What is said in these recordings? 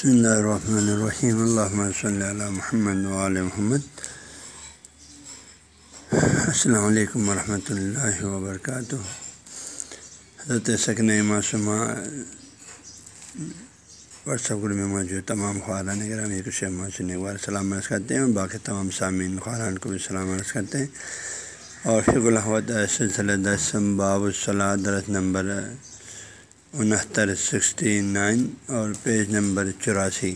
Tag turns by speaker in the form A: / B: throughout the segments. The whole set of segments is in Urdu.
A: بسم اللہ الرحمن الرحیم اللہ صلی اللہ محمد علیہ محمد السلام علیکم ورحمۃ اللہ وبرکاتہ حضرت سکن معصومہ واٹس ایپ گروپ میں موجود تمام خاران گرامی کو شیخ محسن اقبال، سلام عرض کرتے ہیں۔ اور باقی تمام سامعین خاران کو بھی سلام عرض کرتے ہیں۔ اور فک الحمد سلسلہ دس، باب الصلاح درس نمبر انہتر سکسٹی نائن اور پیج نمبر چوراسی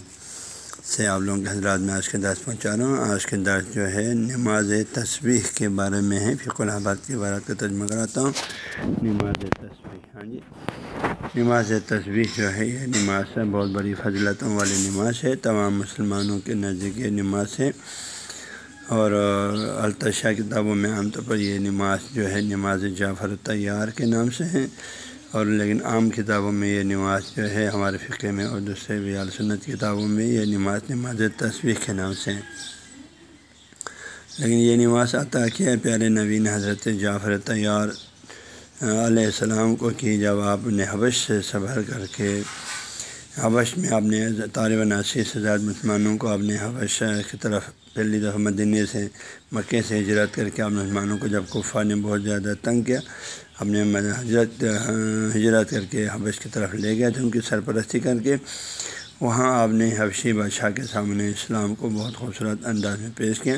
A: سے آپ لوگوں کے حضرات میں آج کے درس پہنچا رہا ہوں۔ آج کے درس جو ہے نماز تصویح کے بارے میں ہے۔ فک الحباد کی بارات کا ترجمہ کراتا ہوں۔ نماز تصویح ہاں جی۔ نماز تصویح جو ہے، یہ نماز ہے، بہت بڑی فضلتوں والی نماز ہے۔ تمام مسلمانوں کے نزدیک یہ نماز ہے۔ اور التشا کتابوں میں عام طور پر یہ نماز جو ہے، نماز جعفر تیار کے نام سے ہیں اور لیکن عام کتابوں میں یہ نماز جو ہے، ہمارے فقہ میں اور دوسرے بھی سنت کتابوں میں یہ نماز نماز تصویر کے نام سے لیکن یہ نماز عطا کیا پیارے نوین حضرت جعفر طیار علیہ السلام کو کہ جب آپ نے حبش سے صبر کر کے حبش میں آپ نے طالب ناسی سے مسلمانوں کو اپنے حبش کی طرف پہلی دفعہ مدینہ سے مکے سے ہجرت کر کے آپ مسلمانوں کو جب کفا نے بہت زیادہ تنگ کیا اپنے حضرت، ہجرت کر کے حبش کی طرف لے گئے تھے، ان کی سرپرستی کر کے۔ وہاں آپ نے حبشی بادشاہ کے سامنے اسلام کو بہت خوبصورت انداز میں پیش کیا،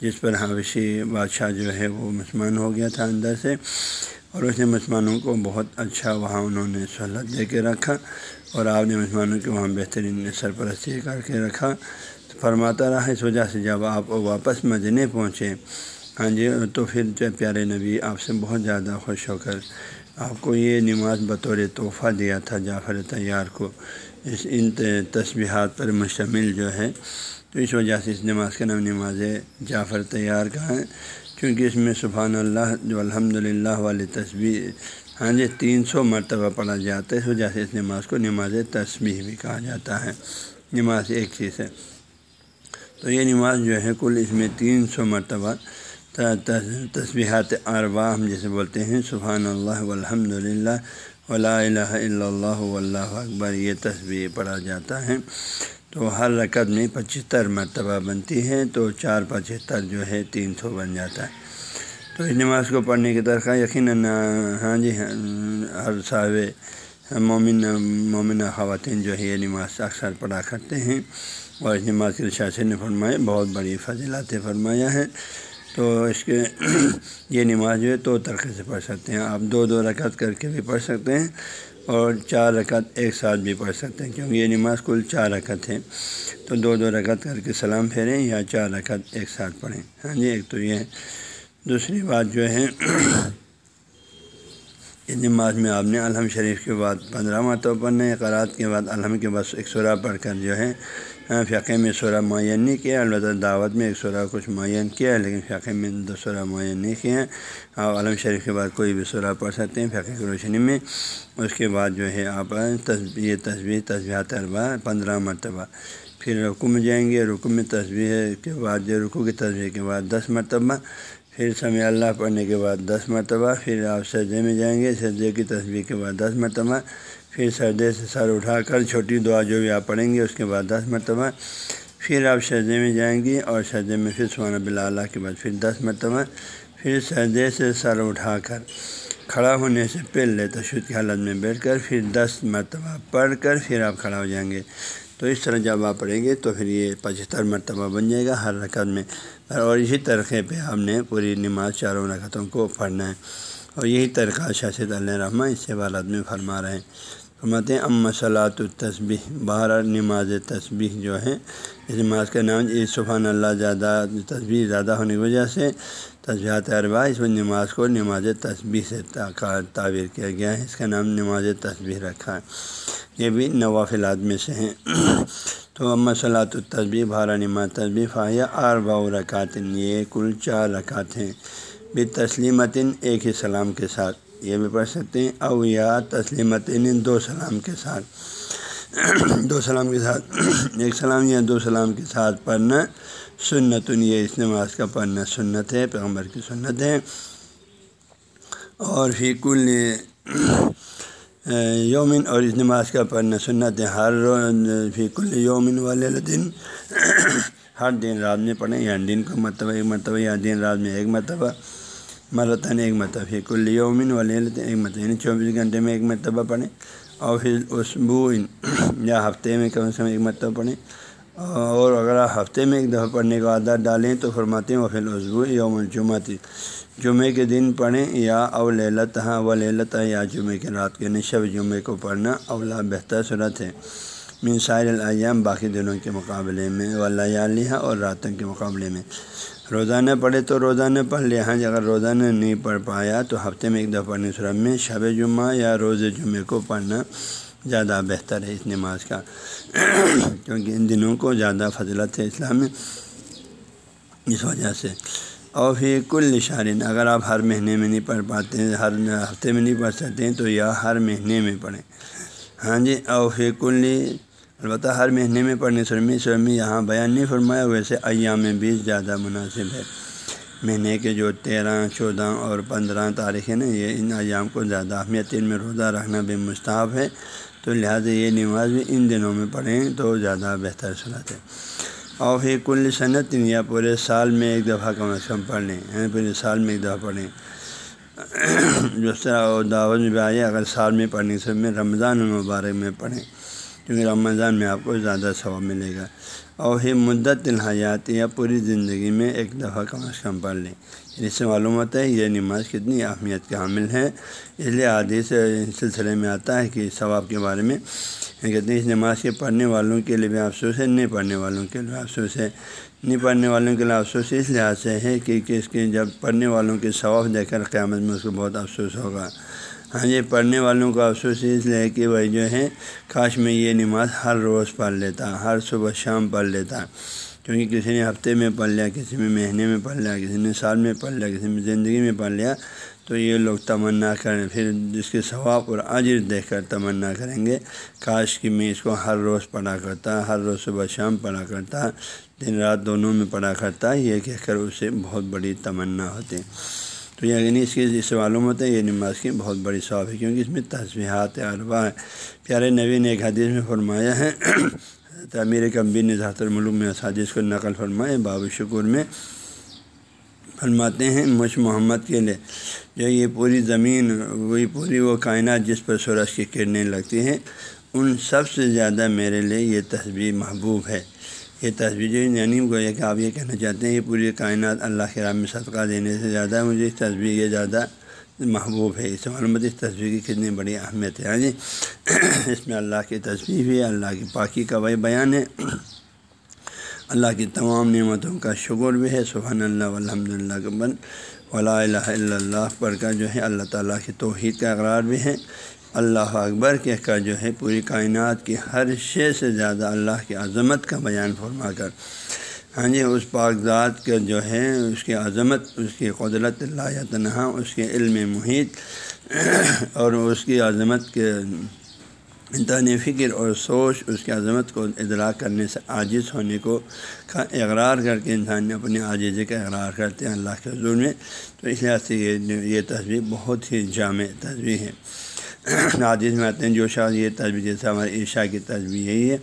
A: جس پر حبشی بادشاہ جو ہے وہ مسلمان ہو گیا تھا اندر سے۔ اور اس نے مسلمانوں کو بہت اچھا وہاں انہوں نے سہولت دے کے رکھا۔ اور آپ نے مسلمانوں کے وہاں بہترین سرپرستی کر کے رکھا۔ فرماتا رہا اس وجہ سے جب آپ واپس مدینے پہنچے ہاں جی تو پھر جو پیارے نبی، آپ سے بہت زیادہ خوش ہو کر آپ کو یہ نماز بطور تحفہ دیا تھا جعفر تیار کو۔ اس ان تصبیحات پر مشتمل جو ہے، تو اس وجہ سے اس نماز کا نام نماز جعفر تیار کا ہے۔ کیونکہ اس میں سبحان اللہ جو الحمد للہ والی تصویر ہاں جی تین سو مرتبہ پڑھا جاتا ہے، اس وجہ سے اس نماز کو نماز تصویر بھی کہا جاتا ہے۔ نماز ایک چیز ہے۔ تو یہ نماز جو ہے، کل اس میں تین سو مرتبہ تصبیحات اربا ہم جیسے بولتے ہیں سبحان اللہ الحمد للہ ولا الہ الا اللہ واللہ اکبر، یہ تصویر پڑھا جاتا ہے۔ تو ہر رکعت میں پچہتر مرتبہ بنتی ہے، تو چار پچہتر جو ہے، تین سو بن جاتا ہے۔ تو اس نماز کو پڑھنے کی درخواست یقیناً ہاں جی ہر صاحب مومن مومن خواتین جو ہے یہ نماز اکثر پڑھا کرتے ہیں اور اس نماز کے شاثر نے فرمایا، بہت بڑی فضلات فرمایا ہے تو اس کے یہ نماز جو ہے دو طرقے سے پڑھ سکتے ہیں۔ آپ دو دو رکعت کر کے بھی پڑھ سکتے ہیں اور چار رکعت ایک ساتھ بھی پڑھ سکتے ہیں، کیونکہ یہ نماز کل چار رکعت ہے۔ تو دو دو رکعت کر کے سلام پھیریں یا چار رکعت ایک ساتھ پڑھیں۔ ہاں جی ایک تو یہ ہے۔ دوسری بات جو ہے یعنی اس نماز میں آپ نے الحم شریف کے بعد پندرہ مرتبہ پڑھنا ہے قرات کے بعد الحم کے بعد ایک سورہ پڑھ کر جو ہے فقے میں سورہ معین نہیں کیا، البتہ دعوت میں ایک سورہ کچھ معین کیا ہے لیکن فقے میں دو سورہ معین نہیں کیا ہے آپ علم شریف کے بعد کوئی بھی سورہ پڑھ سکتے ہیں فقے کی روشنی میں۔ اس کے بعد جو ہے، آپ یہ تصویر تصویرات اربا پندرہ مرتبہ۔ پھر رقو میں جائیں گے رقو میں تصویر کے بعد جو رقو کی تصویر کے بعد دس مرتبہ۔ پھر سمع اللہ پڑھنے کے بعد دس مرتبہ، پھر آپ سجدے میں جائیں گے، سجدے کی تصویر کے بعد دس مرتبہ، پھر سردے سے سر اٹھا کر چھوٹی دعا جو بھی آپ پڑھیں گے، اس کے بعد دس مرتبہ، پھر آپ سردے میں جائیں گی اور سردے میں پھر سوانہ بلا اللہ کے بعد پھر دس مرتبہ، پھر سردے سے سر اٹھا کر کھڑا ہونے سے پہلے تشدد کی حالت میں بیٹھ کر پھر دس مرتبہ پڑھ کر پھر آپ کھڑا ہو جائیں گے۔ تو اس طرح جب آپ پڑھیں گے تو پھر یہ پچہتر مرتبہ بن جائے گا ہر رکعت میں۔ اور اسی طریقے پہ ہم نے پوری نماز چاروں رکعتوں کو پڑھنا ہے۔ اور یہی طریقہ شاشد علیہ رحمٰ اس سے بالات میں فرما رہے ہیں۔ فرماتے ہیں ام صلاۃ التصبیح بہر نماز تسبیح جو ہے، اس نماز کا نام یہ سبحان اللہ زیادہ تصبیح زیادہ ہونے کی وجہ سے تصبیحات اربا اس میں نماز کو نماز تسبیح سے تعبیر کیا گیا ہے۔ اس کا نام نماز تسبیح رکھا ہے۔ یہ بھی نوافلات میں سے ہیں۔ تو ام صلاۃ التصبیح بھارا نماز تصبیح فاہیہ اربا رکعتن یہ کل چار رکعت ہیں۔ بھی تسلیمتن ایک ہی سلام کے ساتھ، یہ بھی پڑھ سکتے ہیں۔ او یا تسلیمت دو سلام کے ساتھ۔ دو سلام کے ساتھ۔ ایک سلام یا دو سلام کے ساتھ پڑھنا سنت، یہ اس نماز کا پڑھنا سنت ہے، پیغمبر کی سنت ہے۔ اور فی کل یومن اور اس نماز کا پڑھنا سنت ہے۔ ہر فی کل یومن والے دن۔ ہر دن رات میں پڑھیں یا دن کو مرتبہ، ایک مرتبہ، یا دن رات میں ایک مرتبہ۔ مرتن ایک مرتبہ، فی کل یومن والے ایک مرتبہ۔ یعنی چوبیس گھنٹے میں ایک مرتبہ پڑھیں۔ اور پھر اسبو یا ہفتے میں کم از کم ایک مرتبہ پڑھیں۔ ہاں، اور اگر آپ ہفتے میں ایک دفعہ پڑھنے کا عادت ڈالیں تو فرماتے ہیں وہ پھر عصبو یوم الجمہ جمعے کے دن پڑھیں یا اولت ہاں و للت یا جمعے کے رات کے نشب جمعے کو پڑھنا اولا بہتر صورت ہے۔ من سائر الایام باقی دنوں کے مقابلے میں ولیہ اور راتوں کے مقابلے میں۔ روزانہ پڑھے تو روزانہ پڑھ لیا ہاں اگر روزانہ نہیں پڑھ پایا تو ہفتے میں ایک دفعہ پڑھنے صورت میں شب جمعہ یا روز جمعے کو پڑھنا۔ زیادہ بہتر ہے اس نماز کا۔ کیونکہ ان دنوں کو زیادہ فضلت ہے اسلام میں۔ اس وجہ سے۔ اور پھر کل نشارین اگر آپ ہر مہینے میں نہیں پڑھ پاتے ہیں، ہر ہفتے میں نہیں پڑھ سکتے ہیں، تو یا ہر مہینے میں پڑھیں۔ ہاں جی اور پھر کل البتہ ہر مہینے میں پڑھنے سرمی سرمی یہاں بیان نہیں فرمایا، ویسے ایام میں بیس زیادہ مناسب ہے۔ مہینے کے جو تیرہ، چودہ اور پندرہ تاریخ ہیں نا یہ ان ایام کو زیادہ اہمیت ان میں روزہ رکھنا بھی مستحب ہے۔ تو لہٰذا یہ نماز بھی ان دنوں میں پڑھیں تو زیادہ بہتر صورت ہے۔ اور پھر کل صنعت یا پورے سال میں ایک دفعہ کم از کم پڑھ لیں یعنی پورے سال میں ایک دفعہ پڑھیں جس طرح دعوت میں بھی آئے اگر سال میں پڑھنے سے میں رمضان المبارک میں پڑھیں، کیونکہ رمضان میں آپ کو زیادہ ثواب ملے گا۔ اور ہی مدت الحیات یا پوری زندگی میں ایک دفعہ کم از کم پڑھ لیں۔ اس سے معلوم ہوتا ہے یہ نماز کتنی اہمیت کے حامل ہے۔ اس لیے عادی سے سلسلے میں آتا ہے کہ ثواب کے بارے میں کہتے ہیں اس نماز کے پڑھنے والوں کے لیے بھی افسوس ہے، نہیں پڑھنے والوں کے لیے افسوس ہے۔ نہیں پڑھنے والوں کے لیے افسوس اس لحاظ سے ہے کہ اس کے جب پڑھنے والوں کے ثواب دے کر قیامت میں اس کو بہت افسوس ہوگا۔ ہاں جی پڑھنے والوں کا افسوس اس لیے کہ وہ جو ہے کاش میں یہ نماز ہر روز پڑھ لیتا، ہر صبح شام پڑھ لیتا۔ کیونکہ کسی نے ہفتے میں پڑھ لیا، کسی میں مہینے میں پڑھ لیا، کسی نے سال میں پڑھ لیا، کسی میں زندگی میں پڑھ لیا، تو یہ لوگ تمنا کریں۔ پھر جس کے ثواب اور عاجر دیکھ کر تمنا کریں گے۔ کاش کہ میں اس کو ہر روز پڑھا کرتا، ہر روز صبح شام پڑھا کرتا، دن رات دونوں میں پڑھا کرتا، یہ کہہ کر اسے بہت بڑی تمنا ہوتی۔ تو یعنی اس کے اس سے معلوم ہوتا ہے یہ نماز کی بہت بڑی صاف ہے، کیونکہ اس میں تصویحات اربا ہے پیارے نبی نے ایک حدیث میں فرمایا ہے تعمیر کمبی نے ذات الملک میں حادث کو نقل فرمائے، باب شکر میں فرماتے ہیں مجھ محمد کے لیے، جو یہ پوری زمین، وہی پوری وہ کائنات جس پر سورج کی کرنیں لگتی ہیں، ان سب سے زیادہ میرے لیے یہ تصویر محبوب ہے۔ یہ تصویر یعنی گویا کہ آپ یہ کہنا چاہتے ہیں، یہ پوری کائنات اللہ کے رام میں صدقہ دینے سے زیادہ مجھے اس تصویر یہ زیادہ محبوب ہے اس معلومات اس تصویر کی کتنی بڑی اہمیت ہے۔ ہاں جی اس میں اللہ کی تصویر بھی ہے، اللہ کی پاکی کا وہی بیان ہے۔ اللہ کی تمام نعمتوں کا شکر بھی ہے۔ سبحان اللہ الحمد للہ قبل ولا الہ الا اللہ پر کا جو ہے اللہ تعالیٰ کی توحید کا اقرار بھی ہے۔ اللہ اکبر کہہ کر جو ہے پوری کائنات کی ہر شے سے زیادہ اللہ کی عظمت کا بیان فرما کر۔ ہاں جی اس پاک ذات کا جو ہے اس کی عظمت، اس کی قدرت اللہ تنہا اس کے علم محیط اور اس کی عظمت کے انتہانی فکر اور سوچ، اس کی عظمت کو ادراک کرنے سے عاجز ہونے کو کا اقرار کر کے انسان نے اپنے عاجزی کا اقرار کرتے ہیں اللہ کے حضور میں۔ تو اس لحاظ سے یہ تصویر بہت ہی جامع تصویر ہے۔ عادث میں آتے ہیں جو شاید یہ تصویر جیسے ہمارے عشاء کی تصویر یہی ہے۔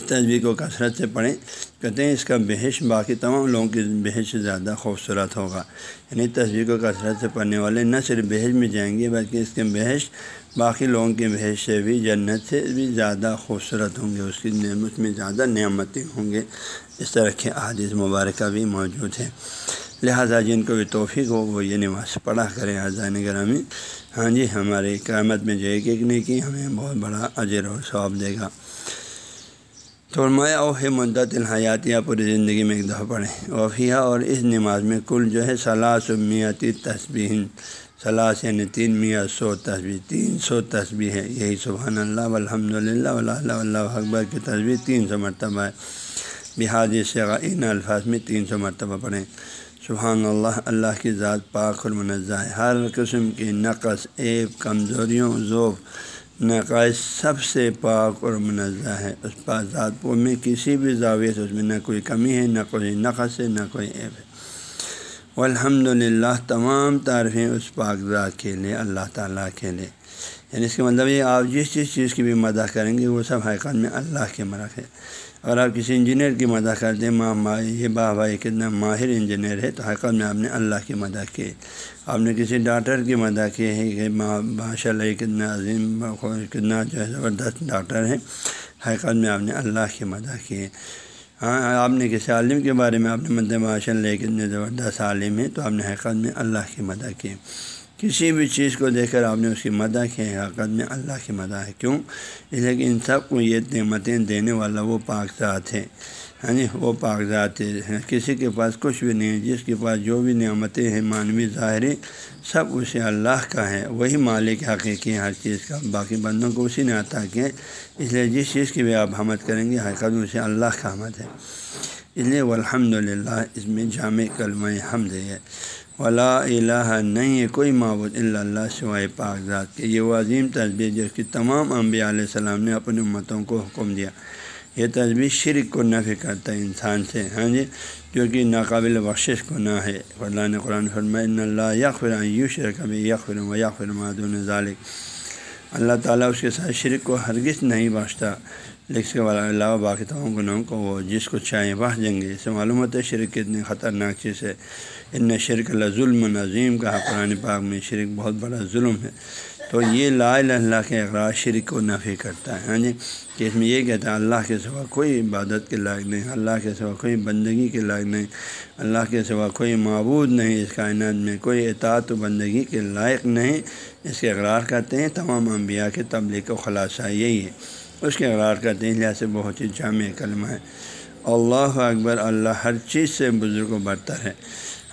A: اس تصویر کو کثرت سے پڑھیں۔ کہتے ہیں اس کا بحث باقی تمام لوگوں کی بحث سے زیادہ خوبصورت ہوگا۔ یعنی تصویر کو کثرت سے پڑھنے والے نہ صرف بحث میں جائیں گے بلکہ اس کے بحث باقی لوگوں کے بحث سے بھی جنت سے بھی زیادہ خوبصورت ہوں گے۔ اس کی نعمت میں زیادہ نعمتیں ہوں گے۔ اس طرح کے عادث مبارکہ بھی موجود ہے لہٰذا جن کو بھی توفیق ہو وہ یہ نماز پڑھا کریں۔ آزان گرامی ہاں جی ہماری قیامت میں جو ایک ایک نہیں کی ہمیں بہت بڑا اجر و ثواب دے گا۔ تو او ہے مدت الحیات یا پوری زندگی میں ایک دفعہ پڑھیں۔ اوفیہ اور اس نماز میں کل جو ہے صلاح و میتی تصبیح صلاح یعنی تین میاں سو تصویر تین سو تصویر ہے۔ یہی سبحان اللہ الحمد للہ اللہ اکبر کی تصویر تین سو مرتبہ ہے۔ بحاظ سے ان الفاظ میں تین سو مرتبہ پڑھیں۔ سبحان اللہ اللہ کی ذات پاک اور منزہ ہے۔ ہر قسم کی نقص ایب کمزوریوں ذوف نقائص سب سے پاک اور منزہ ہے۔ اس پاک ذات پور میں کسی بھی زاویے سے اس میں نہ کوئی کمی ہے، نہ کوئی نقص ہے، نہ کوئی عیب ہے۔ الحمد للہ تمام تعریفیں اس پاک ذات کے لیے، اللہ تعالیٰ کے لیے۔ یعنی اس کا مطلب یہ آپ جس جس چیز کی بھی مدح کریں گے، وہ سب حقیقت میں اللہ کے مرک ہے۔ اگر آپ کسی انجینئر کی مدح کرتے ہیں ماں ماں یہ با بھائی کتنا ماہر انجینئر ہے، تو حقیقت میں آپ نے اللہ کی مدح کی۔ آپ نے کسی ڈاکٹر کی مدح کی ہے کہ ماں ماشاء اللہ کتنا عظیم کتنا جو ہے زبردست ڈاکٹر ہے حقیقت میں آپ نے اللہ کی مدح کی۔ ہے ہاں آپ نے کسی عالم کے بارے میں آپ نے مد ماشاء اللہ کتنے زبردست عالم ہے تو آپ نے حقیقت میں اللہ کی مدح کی۔ کسی بھی چیز کو دیکھ کر آپ نے اس کی مدح کی حقیقت میں اللہ کی مدح ہے۔ کیوں؟ اس لیے کہ ان سب کو یہ نعمتیں دینے والا وہ پاک ذات ہے۔ ہاں جی وہ پاک ذات ہے۔ کسی کے پاس کچھ بھی نہیں جس کے پاس جو بھی نعمتیں ہیں معنوی ظاہری سب اسے اللہ کا ہے۔ وہی مالک حقیقی ہر چیز کا۔ باقی بندوں کو اسی نے عطا کیا اس لیے جس چیز کی بھی آپ حمد کریں گے، حقیقت میں اسے اللہ کا حمد ہے۔ اس لیے الحمد للہ اس میں جامع کلمہ حمد ہے۔ ولا الہ نہیں ہے کوئی معبود اللہ اللہ سوائے پاک ذات کے۔ یہ وہ عظیم تصویر جس کی تمام انبیاء علیہ السلام نے اپنی امتوں کو حکم دیا۔ یہ تصویر شرک کو نفی کرتا ہے انسان سے ہاں جی؟ جو کہ ناقابل بخشش کو نہ ہے۔ اللہ نے قرآن فرماء اللہ یقر یو شرک ابھی یقر و یقر معدون اللہ تعالیٰ اس کے ساتھ شرک کو ہرگز نہیں بخشتا۔ لکھ کے والا علاوہ باقی تمام گناہوں کو وہ جس کو چاہیں بہ جائیں گے۔ اسے معلوم ہوتا ہے شرک کتنی خطرناک چیز ہے۔ ان شرک اللہ ظلم نظیم کہا قرآن پاک میں شرک بہت بڑا ظلم ہے۔ تو یہ لا اللہ کے اقرار شرک کو نفی کرتا ہے۔ ہاں جی؟ کہ اس میں یہ کہتا ہے اللہ کے سوا کوئی عبادت کے لائق نہیں، اللہ کے سوا کوئی بندگی کے لائق نہیں، اللہ کے سوا کوئی معبود نہیں، اس کائنات میں کوئی اطاعت و بندگی کے لائق نہیں۔ اس کے اقرار کرتے ہیں، تمام انبیاء کے تبلیغ و خلاصہ یہی ہے۔ اس کے اقرار کرتے ہیں لہٰذا بہت ہی جامع کلمہ ہے۔ اللہ اکبر، اللہ ہر چیز سے بزرگ و برتر ہے۔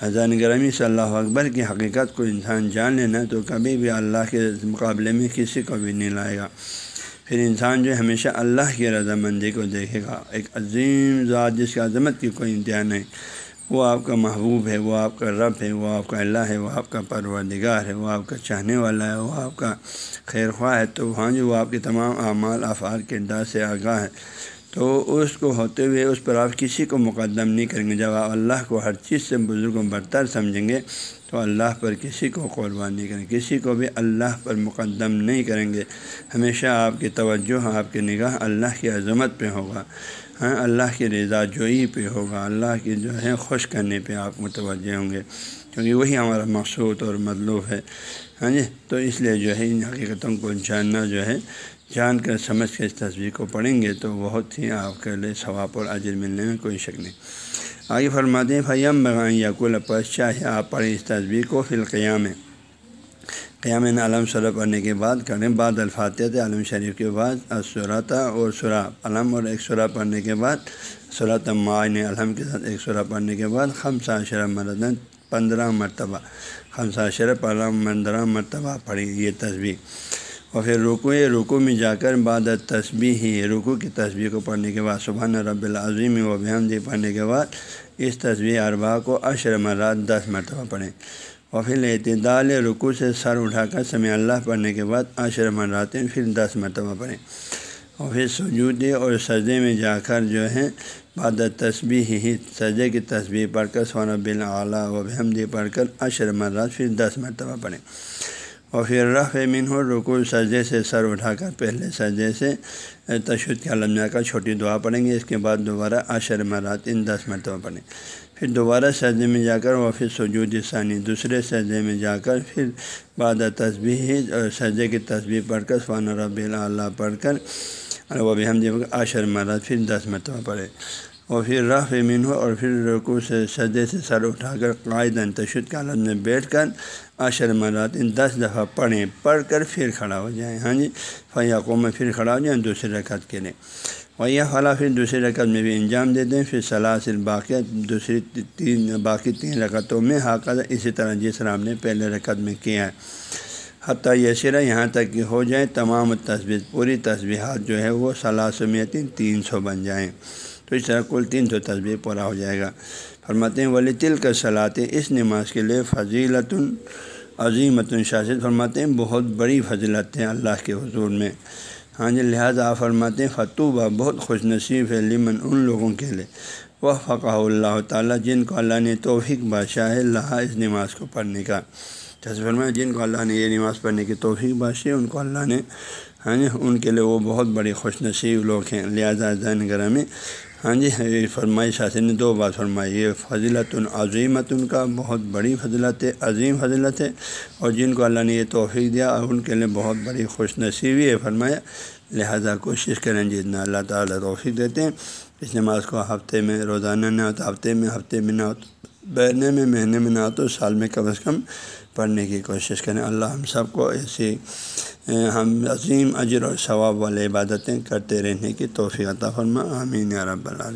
A: حضان گرمی صلی اللہ اکبر کی حقیقت کو انسان جان لینا تو کبھی بھی اللہ کے مقابلے میں کسی کو بھی نہیں لائے گا۔ پھر انسان جو ہمیشہ اللہ کی رضامندی کو دیکھے گا۔ ایک عظیم ذات جس کی عظمت کی کوئی انتہا نہیں۔ وہ آپ کا محبوب ہے، وہ آپ کا رب ہے، وہ آپ کا اللہ ہے، وہ آپ کا پروردگار ہے، وہ آپ کا چاہنے والا ہے، وہ آپ کا خیر خواہ ہے۔ تو وہاں جو وہ آپ کے تمام اعمال افعال کردار سے آگاہ ہے۔ تو اس کو ہوتے ہوئے اس پر آپ کسی کو مقدم نہیں کریں گے۔ جب آپ اللہ کو ہر چیز سے بزرگ و برتر سمجھیں گے تو اللہ پر کسی کو قربان نہیں کریں گے، کسی کو بھی اللہ پر مقدم نہیں کریں گے۔ ہمیشہ آپ کی توجہ، آپ کی نگاہ اللہ کی عظمت پہ ہوگا۔ ہاں اللہ کی رضا جوئی پہ ہوگا۔ اللہ کی جو ہے خوش کرنے پہ آپ متوجہ ہوں گے، کیونکہ وہی ہمارا مقصود اور مطلوب ہے۔ ہاں جی تو اس لیے جو ہے ان حقیقتوں کو جاننا جو ہے جان کر سمجھ کے اس تصویر کو پڑھیں گے تو بہت ہی آپ کے لیے ثواب اور عجر ملنے میں کوئی شک نہیں۔ آگے فرماتے ہیں فیم بغائیں یقول پس چاہے آپ پڑھیں اس تصویر کو فی القیام قیام عالم سرح پڑھنے کے بعد کریں۔ بعد الفاتحت عالم شریف کے بعد اسراتا اور سرا علم اور ایک سرا پڑھنے کے بعد صورت معائن علم کے ساتھ ایک سرا پڑھنے کے بعد خمسہ شرح مردن پندرہ مرتبہ۔ خمسہ شرح پندرہ مرتبہ پڑھی یہ تصویر۔ اور پھر رکو رکو میں جا کر بعد تصبیح ہی رکو کی تصویر کو پڑھنے کے بعد صبح رب العظیم و بحمدی پڑھنے کے بعد اس تصویر اربا کو اشر مرات دس مرتبہ پڑھیں۔ اور پھر اعتدال رکو سے سر اٹھا کر سمع اللہ پڑھنے کے بعد عشر مرات پھر دس مرتبہ پڑھیں۔ اور پھر سجودے اور سجدے میں جا کر جو ہے، بعد تصبیح ہی، سجدے کی تصویر پڑھ کر سونا بل اعلیٰ و بحمدی پڑھ کر عشر مرات پھر دس مرتبہ پڑھیں۔ اور پھر رف من ہو رکو سجدے سے سر اٹھا کر پہلے سجدے سے تشدد کے علمیہ کا چھوٹی دعا پڑھیں گے۔ اس کے بعد دوبارہ عشر مرات ان دس مرتبہ پڑھیں۔ پھر دوبارہ سجدے میں جا کر وہ پھر سجود ثانی دوسرے سجدے میں جا کر پھر بعد تصبیح اور سجدے کی تصویر پڑھ کر سوان رب اللہ پڑھ کر وہ بھی ہم جب عشر مرات پھر دس مرتبہ پڑھے اور پھر رف امین ہو اور پھر رکو سے سجدے سے سر اٹھا کر قائد تشد کے عالم میں بیٹھ کر عشر مرات ان دس دفعہ پڑھیں، پڑھ کر پھر کھڑا ہو جائیں۔ ہاں جی فیاقوں میں پھر کھڑا ہو جائیں دوسری رکعت کے لیے۔ ویا فلاں پھر دوسری رکعت میں بھی انجام دے دیں پھر سلاسل باقیات دوسری تین، باقی تین رکعتوں میں حاقت اسی طرح جس طرح ہم نے پہلے رکعت میں کیا ہے۔ حتیٰ یہ سرا یہاں تک کہ ہو جائیں تمام تصویر پوری تصویرات جو ہے وہ سلاسمیتی تین سو بن جائیں۔ تو اس طرح کل تین سو تصویر پورا ہو جائے گا۔ فرماتے ہیں ولی تل کا صلاح اس نماز کے لیے فضیلت عظیمت شاست فرماتے ہیں، بہت بڑی فضیلت ہیں اللہ کے حضور میں۔ ہاں جی لہٰذا فرماتے ہیں، فتوبہ بہت خوش نصیب ہے لمن ان لوگوں کے لیے۔ وہ فقہ اللہ تعالیٰ جن کو اللہ نے توفیق بادشاہ ہے اللہ اس نماز کو پڑھنے کا۔ جیسے فرمایا، جن کو اللہ نے یہ نماز پڑھنے کی توفیق باشی ان کو اللہ نے ہاں جی ان کے لیے وہ بہت بڑی خوش نصیب لوگ ہیں۔ لہٰذا زین گرہ ہاں جی،, ہاں جی فرمائی شاثر نے دو بات فرمائی۔ یہ فضلت العظیمت ان کا، بہت بڑی فضلت ہے، عظیم فضلت ہے، اور جن کو اللہ نے یہ توفیق دیا، اور ان کے لیے بہت بڑی خوش نصیبی ہے، فرمایا۔ لہذا کوشش کریں جی، جتنا اللہ تعالیٰ توفیق دیتے ہیں، اس نماز کو ہفتے میں روزانہ نہ ہو تو ہفتے میں ہفتے میں نہ ہو مہینے میں مہینے میں نہ ہو تو سال میں کم از کم پڑھنے کی کوشش کریں۔ اللہ ہم سب کو ایسی ہم عظیم اجر اور ثواب والے عبادتیں کرتے رہنے کی توفیق عطا فرما۔ آمین رب العالمین۔